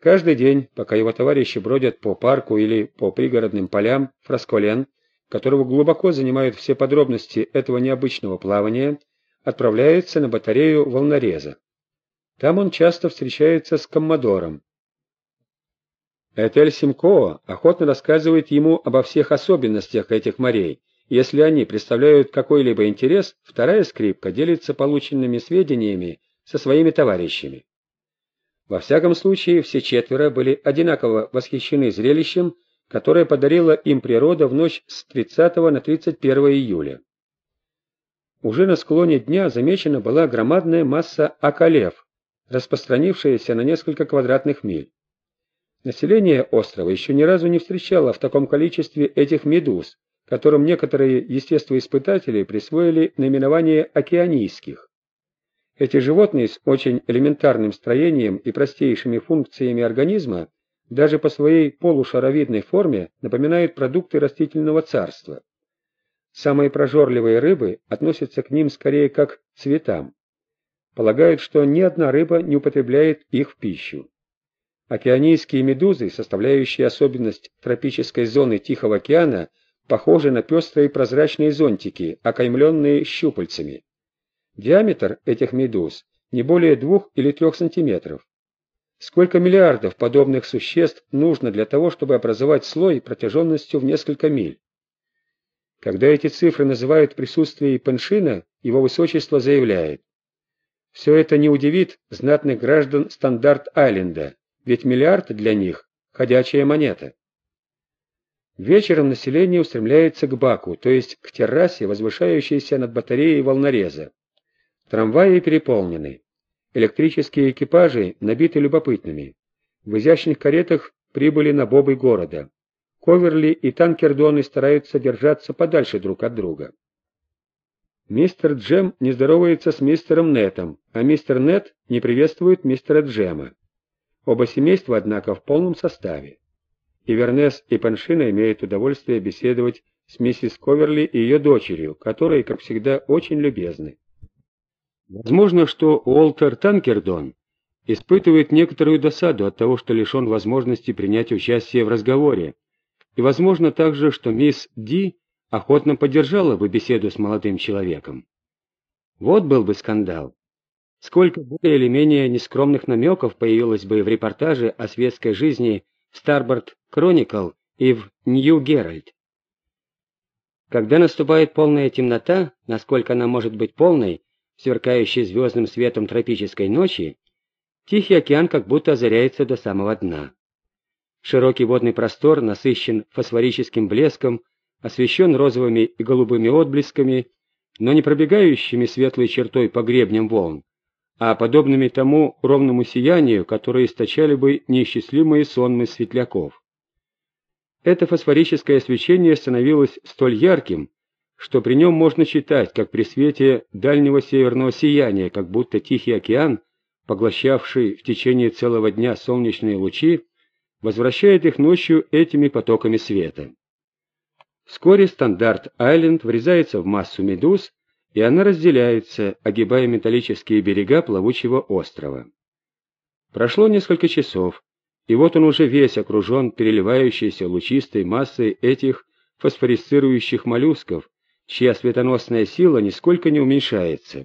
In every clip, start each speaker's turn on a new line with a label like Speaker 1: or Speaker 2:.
Speaker 1: Каждый день, пока его товарищи бродят по парку или по пригородным полям, Фрасколен, которого глубоко занимают все подробности этого необычного плавания, отправляется на батарею волнореза. Там он часто встречается с коммодором. Этель Симкоо охотно рассказывает ему обо всех особенностях этих морей. Если они представляют какой-либо интерес, вторая скрипка делится полученными сведениями со своими товарищами. Во всяком случае, все четверо были одинаково восхищены зрелищем, которое подарила им природа в ночь с 30 на 31 июля. Уже на склоне дня замечена была громадная масса акалев, распространившаяся на несколько квадратных миль. Население острова еще ни разу не встречало в таком количестве этих медуз, которым некоторые естествоиспытатели присвоили наименование океанийских. Эти животные с очень элементарным строением и простейшими функциями организма даже по своей полушаровидной форме напоминают продукты растительного царства. Самые прожорливые рыбы относятся к ним скорее как к цветам. Полагают, что ни одна рыба не употребляет их в пищу. Океанийские медузы, составляющие особенность тропической зоны Тихого океана, похожи на пестрые прозрачные зонтики, окаймленные щупальцами. Диаметр этих медуз не более двух или трех сантиметров. Сколько миллиардов подобных существ нужно для того, чтобы образовать слой протяженностью в несколько миль? Когда эти цифры называют в присутствии Пеншина, его высочество заявляет, «Все это не удивит знатных граждан Стандарт-Айленда, ведь миллиард для них – ходячая монета». Вечером население устремляется к Баку, то есть к террасе, возвышающейся над батареей волнореза. Трамваи переполнены. Электрические экипажи набиты любопытными. В изящных каретах прибыли на бобы города. Коверли и танкердоны стараются держаться подальше друг от друга. Мистер Джем не здоровается с мистером Нетом, а мистер Нет не приветствует мистера Джема. Оба семейства, однако, в полном составе. Ивернес и Паншина имеют удовольствие беседовать с миссис Коверли и ее дочерью, которые, как всегда, очень любезны. Возможно, что Уолтер Танкердон испытывает некоторую досаду от того, что лишен возможности принять участие в разговоре, и возможно также, что мисс Ди охотно поддержала бы беседу с молодым человеком. Вот был бы скандал. Сколько более или менее нескромных намеков появилось бы в репортаже о светской жизни в Старборд Кроникл и в Нью Геральд. Когда наступает полная темнота, насколько она может быть полной, сверкающей звездным светом тропической ночи, Тихий океан как будто озаряется до самого дна. Широкий водный простор насыщен фосфорическим блеском, освещен розовыми и голубыми отблесками, но не пробегающими светлой чертой по гребням волн, а подобными тому ровному сиянию, которое источали бы неисчислимые сонмы светляков. Это фосфорическое свечение становилось столь ярким, что при нем можно читать, как при свете дальнего северного сияния, как будто Тихий океан, поглощавший в течение целого дня солнечные лучи, возвращает их ночью этими потоками света. Вскоре Стандарт-Айленд врезается в массу медуз, и она разделяется, огибая металлические берега плавучего острова. Прошло несколько часов, и вот он уже весь окружен переливающейся лучистой массой этих фосфорисцирующих моллюсков, чья светоносная сила нисколько не уменьшается.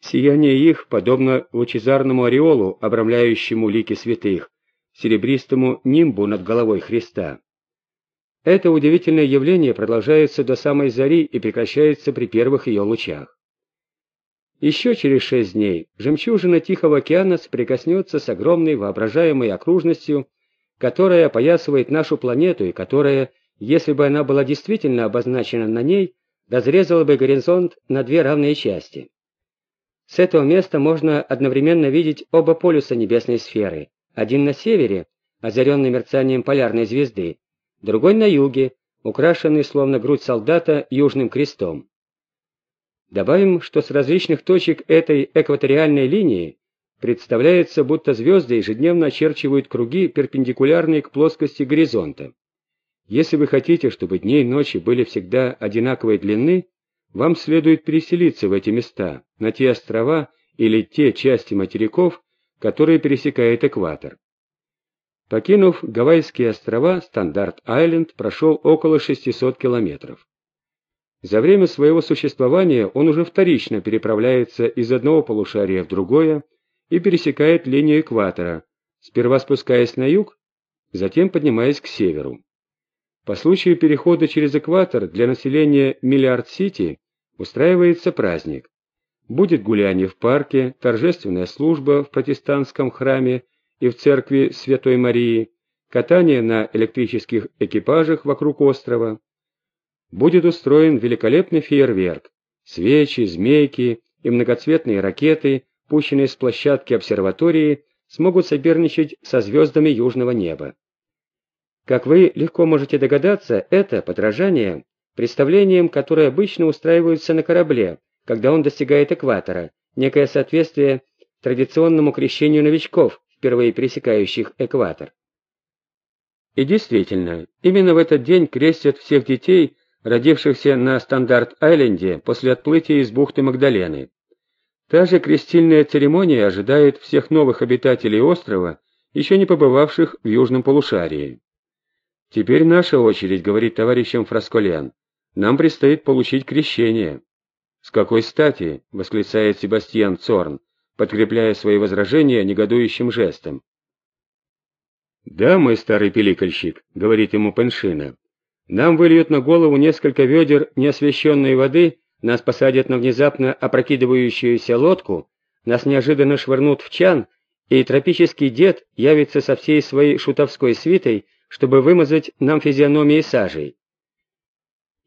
Speaker 1: Сияние их подобно лучезарному ореолу, обрамляющему лики святых, серебристому нимбу над головой Христа. Это удивительное явление продолжается до самой зари и прекращается при первых ее лучах. Еще через шесть дней жемчужина Тихого океана соприкоснется с огромной воображаемой окружностью, которая опоясывает нашу планету и которая если бы она была действительно обозначена на ней, разрезала бы горизонт на две равные части. С этого места можно одновременно видеть оба полюса небесной сферы, один на севере, озаренный мерцанием полярной звезды, другой на юге, украшенный словно грудь солдата южным крестом. Добавим, что с различных точек этой экваториальной линии представляется, будто звезды ежедневно очерчивают круги, перпендикулярные к плоскости горизонта. Если вы хотите, чтобы дни и ночи были всегда одинаковой длины, вам следует переселиться в эти места, на те острова или те части материков, которые пересекает экватор. Покинув Гавайские острова, Стандарт-Айленд прошел около 600 километров. За время своего существования он уже вторично переправляется из одного полушария в другое и пересекает линию экватора, сперва спускаясь на юг, затем поднимаясь к северу. По случаю перехода через экватор для населения Миллиард-Сити устраивается праздник. Будет гуляние в парке, торжественная служба в протестантском храме и в церкви Святой Марии, катание на электрических экипажах вокруг острова. Будет устроен великолепный фейерверк, свечи, змейки и многоцветные ракеты, пущенные с площадки обсерватории, смогут соперничать со звездами южного неба. Как вы легко можете догадаться, это подражание представлениям, которые обычно устраиваются на корабле, когда он достигает экватора, некое соответствие традиционному крещению новичков, впервые пересекающих экватор. И действительно, именно в этот день крестят всех детей, родившихся на Стандарт-Айленде после отплытия из бухты Магдалены. Та же крестильная церемония ожидает всех новых обитателей острова, еще не побывавших в южном полушарии. «Теперь наша очередь», — говорит товарищам Фрасколян. «Нам предстоит получить крещение». «С какой стати?» — восклицает Себастьян Цорн подкрепляя свои возражения негодующим жестом. «Да, мой старый пиликальщик», — говорит ему Пеншина, — «нам выльют на голову несколько ведер неосвещенной воды, нас посадят на внезапно опрокидывающуюся лодку, нас неожиданно швырнут в чан, и тропический дед явится со всей своей шутовской свитой, чтобы вымазать нам физиономии сажей».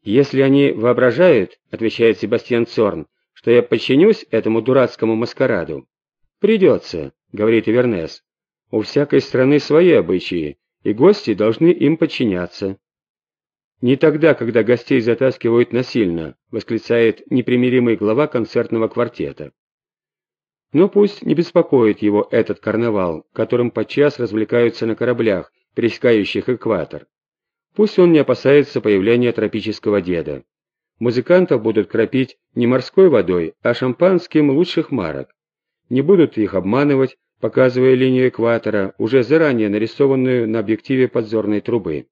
Speaker 1: «Если они воображают, — отвечает Себастьян Цорн, что я подчинюсь этому дурацкому маскараду? Придется, говорит Ивернес. У всякой страны свои обычаи, и гости должны им подчиняться. Не тогда, когда гостей затаскивают насильно, восклицает непримиримый глава концертного квартета. Но пусть не беспокоит его этот карнавал, которым подчас развлекаются на кораблях, пересекающих экватор. Пусть он не опасается появления тропического деда. Музыкантов будут кропить не морской водой, а шампанским лучших марок. Не будут их обманывать, показывая линию экватора, уже заранее нарисованную на объективе подзорной трубы.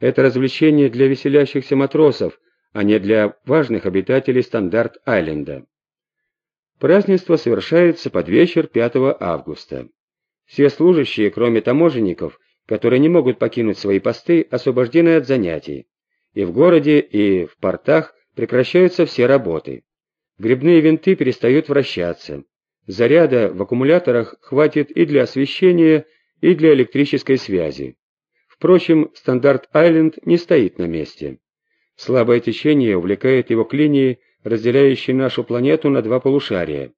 Speaker 1: Это развлечение для веселящихся матросов, а не для важных обитателей Стандарт-Айленда. Празднество совершается под вечер 5 августа. Все служащие, кроме таможенников, которые не могут покинуть свои посты, освобождены от занятий и в городе, и в портах прекращаются все работы. Грибные винты перестают вращаться. Заряда в аккумуляторах хватит и для освещения, и для электрической связи. Впрочем, Стандарт-Айленд не стоит на месте. Слабое течение увлекает его к линии, разделяющей нашу планету на два полушария.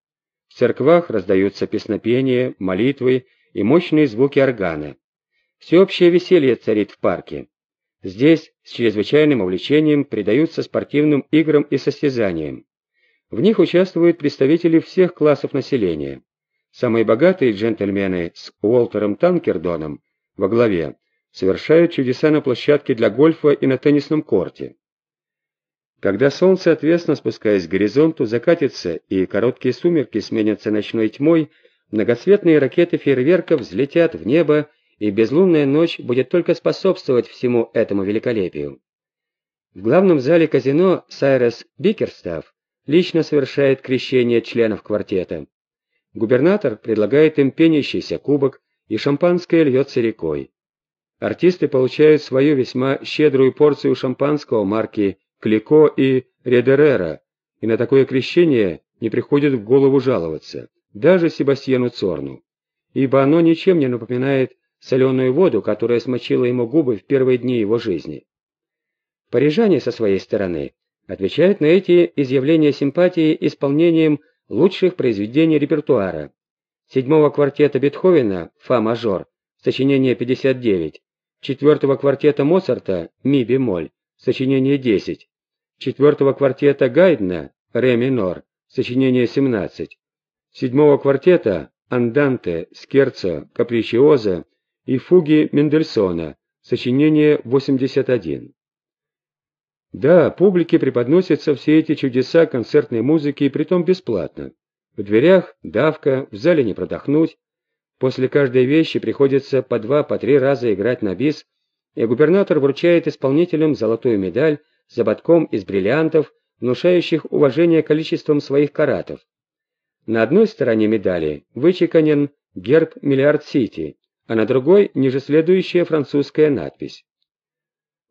Speaker 1: В церквах раздаются песнопения, молитвы и мощные звуки органа. Всеобщее веселье царит в парке. Здесь с чрезвычайным увлечением предаются спортивным играм и состязаниям. В них участвуют представители всех классов населения. Самые богатые джентльмены с Уолтером Танкердоном во главе совершают чудеса на площадке для гольфа и на теннисном корте. Когда солнце, ответственно спускаясь к горизонту, закатится и короткие сумерки сменятся ночной тьмой, многоцветные ракеты фейерверков взлетят в небо и безлунная ночь будет только способствовать всему этому великолепию. В главном зале казино Сайрес Бикерстав лично совершает крещение членов квартета. Губернатор предлагает им пенящийся кубок, и шампанское льется рекой. Артисты получают свою весьма щедрую порцию шампанского марки Клико и Редерера, и на такое крещение не приходит в голову жаловаться, даже Себастьяну Цорну, ибо оно ничем не напоминает соленую воду, которая смочила ему губы в первые дни его жизни. Парижане, со своей стороны, отвечают на эти изъявления симпатии исполнением лучших произведений репертуара. Седьмого квартета Бетховена «Фа-мажор», сочинение 59, четвертого квартета Моцарта «Ми-бемоль», сочинение 10, четвертого квартета Гайдна «Ре минор», сочинение 17, седьмого квартета «Анданте», «Скерцо», «Капричиоза», и фуги Мендельсона, сочинение 81. Да, публике преподносятся все эти чудеса концертной музыки, притом бесплатно. В дверях давка, в зале не продохнуть. После каждой вещи приходится по два, по три раза играть на бис, и губернатор вручает исполнителям золотую медаль с ободком из бриллиантов, внушающих уважение количеством своих каратов. На одной стороне медали вычеканен герб Миллиард-Сити, а на другой ниже следующая французская надпись.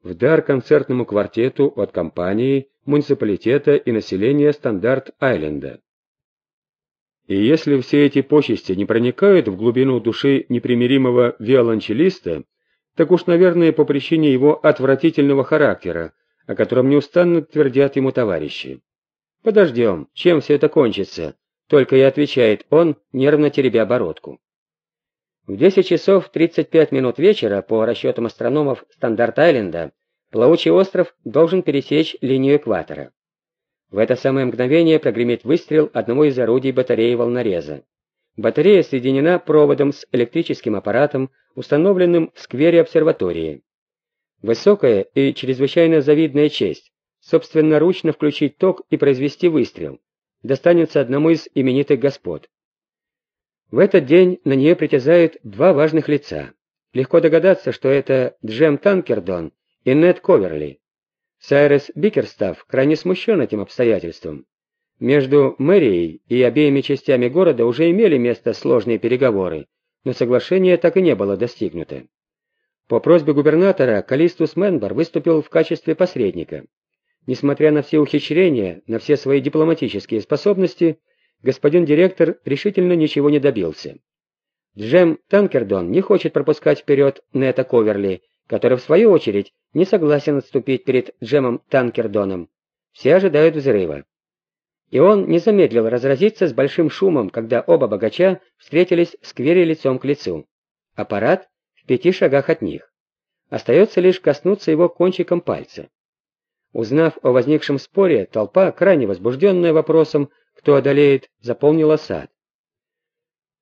Speaker 1: В дар концертному квартету от компании, муниципалитета и населения Стандарт-Айленда. И если все эти почести не проникают в глубину души непримиримого виолончелиста, так уж, наверное, по причине его отвратительного характера, о котором неустанно твердят ему товарищи. «Подождем, чем все это кончится?» — только и отвечает он, нервно теребя бородку. В 10 часов 35 минут вечера, по расчетам астрономов Стандарт-Айленда, плавучий остров должен пересечь линию экватора. В это самое мгновение прогремит выстрел одного из орудий батареи волнореза. Батарея соединена проводом с электрическим аппаратом, установленным в сквере обсерватории. Высокая и чрезвычайно завидная честь собственноручно включить ток и произвести выстрел. Достанется одному из именитых господ. В этот день на нее притязают два важных лица. Легко догадаться, что это Джем Танкердон и Нед Коверли. Сайрес Бикерстав крайне смущен этим обстоятельством. Между мэрией и обеими частями города уже имели место сложные переговоры, но соглашение так и не было достигнуто. По просьбе губернатора Калистус Менбар выступил в качестве посредника. Несмотря на все ухищрения, на все свои дипломатические способности, господин директор решительно ничего не добился. Джем Танкердон не хочет пропускать вперед Нета Коверли, который, в свою очередь, не согласен отступить перед Джемом Танкердоном. Все ожидают взрыва. И он не замедлил разразиться с большим шумом, когда оба богача встретились в сквере лицом к лицу. Аппарат в пяти шагах от них. Остается лишь коснуться его кончиком пальца. Узнав о возникшем споре, толпа, крайне возбужденная вопросом, кто одолеет, заполнила сад.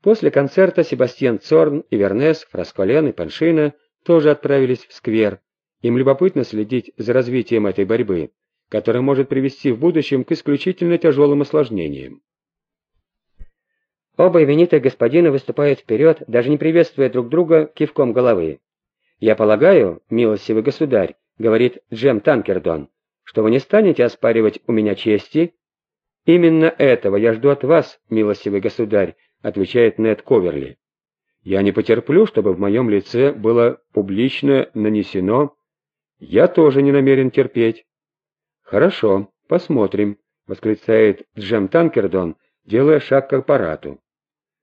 Speaker 1: После концерта Себастьян Цорн и Вернес, Фрасколен и Паншина тоже отправились в сквер. Им любопытно следить за развитием этой борьбы, которая может привести в будущем к исключительно тяжелым осложнениям. Оба именитых господина выступают вперед, даже не приветствуя друг друга кивком головы. «Я полагаю, милостивый государь», — говорит Джем Танкердон, «что вы не станете оспаривать у меня чести?» «Именно этого я жду от вас, милостивый государь», — отвечает Нед Коверли. Я не потерплю, чтобы в моем лице было публично нанесено. Я тоже не намерен терпеть. Хорошо, посмотрим, восклицает Джем Танкердон, делая шаг к аппарату.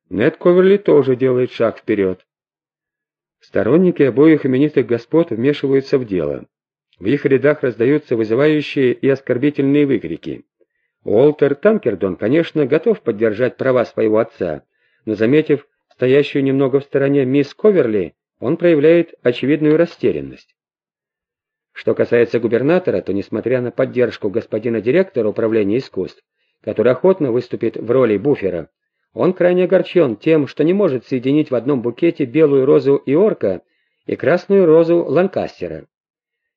Speaker 1: Нед Коверли тоже делает шаг вперед. Сторонники обоих именитых господ вмешиваются в дело. В их рядах раздаются вызывающие и оскорбительные выкрики. Уолтер Танкердон, конечно, готов поддержать права своего отца, но, заметив, стоящую немного в стороне мисс Коверли, он проявляет очевидную растерянность. Что касается губернатора, то, несмотря на поддержку господина директора управления искусств, который охотно выступит в роли буфера, он крайне огорчен тем, что не может соединить в одном букете белую розу Иорка и красную розу Ланкастера.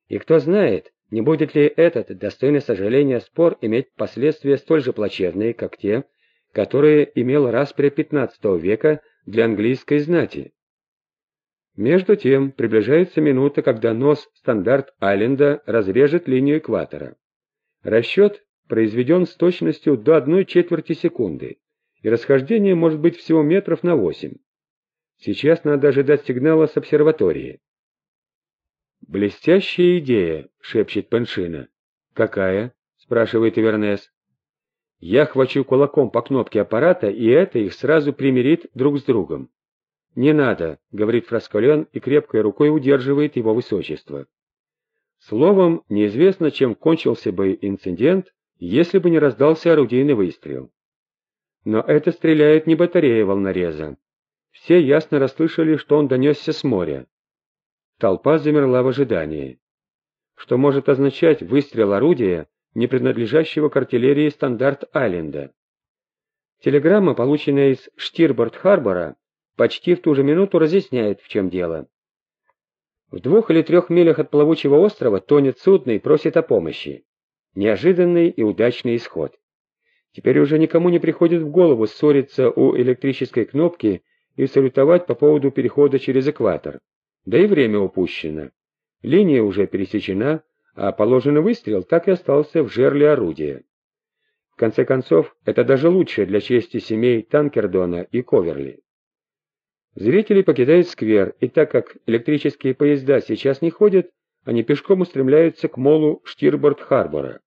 Speaker 1: И кто знает, не будет ли этот, достойный сожаления, спор иметь последствия столь же плачевные, как те, которые имел распря XV века для английской знати. Между тем приближается минута, когда нос стандарт-айленда разрежет линию экватора. Расчет произведен с точностью до одной четверти секунды, и расхождение может быть всего метров на восемь. Сейчас надо ожидать сигнала с обсерватории. «Блестящая идея», — шепчет Пеншина. «Какая?» — спрашивает Ивернес. Я хвачу кулаком по кнопке аппарата, и это их сразу примирит друг с другом. «Не надо», — говорит Фрасколен и крепкой рукой удерживает его высочество. Словом, неизвестно, чем кончился бы инцидент, если бы не раздался орудийный выстрел. Но это стреляет не батарея волнореза. Все ясно расслышали, что он донесся с моря. Толпа замерла в ожидании. Что может означать выстрел орудия, не принадлежащего к артиллерии Стандарт-Айленда. Телеграмма, полученная из Штирборд-Харбора, почти в ту же минуту разъясняет, в чем дело. В двух или трех милях от плавучего острова тонет судно и просит о помощи. Неожиданный и удачный исход. Теперь уже никому не приходит в голову ссориться у электрической кнопки и салютовать по поводу перехода через экватор. Да и время упущено. Линия уже пересечена, а положенный выстрел так и остался в жерле орудия. В конце концов, это даже лучше для чести семей Танкердона и Коверли. Зрители покидают сквер, и так как электрические поезда сейчас не ходят, они пешком устремляются к молу Штирборд-Харбора.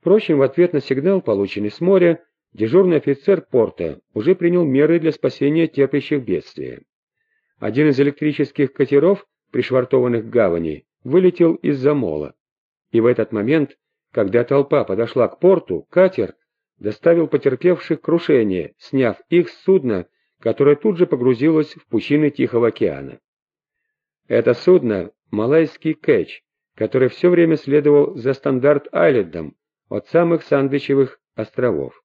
Speaker 1: Впрочем, в ответ на сигнал, полученный с моря, дежурный офицер порта уже принял меры для спасения терпящих бедствия. Один из электрических катеров, пришвартованных к гавани, вылетел из-за мола. И в этот момент, когда толпа подошла к порту, катер доставил потерпевших крушение, сняв их с судна которое тут же погрузилось в пучины Тихого океана. Это судно — малайский кэч, который все время следовал за стандарт-айлендом от самых Сандвичевых островов.